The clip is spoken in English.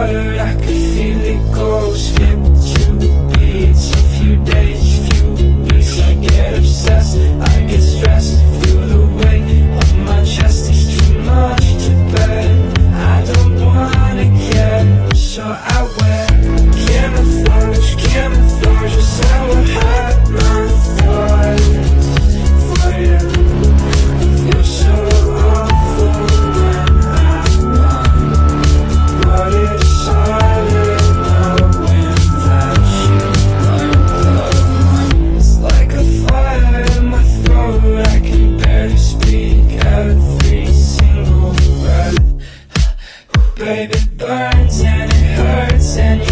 water burns and it hurts and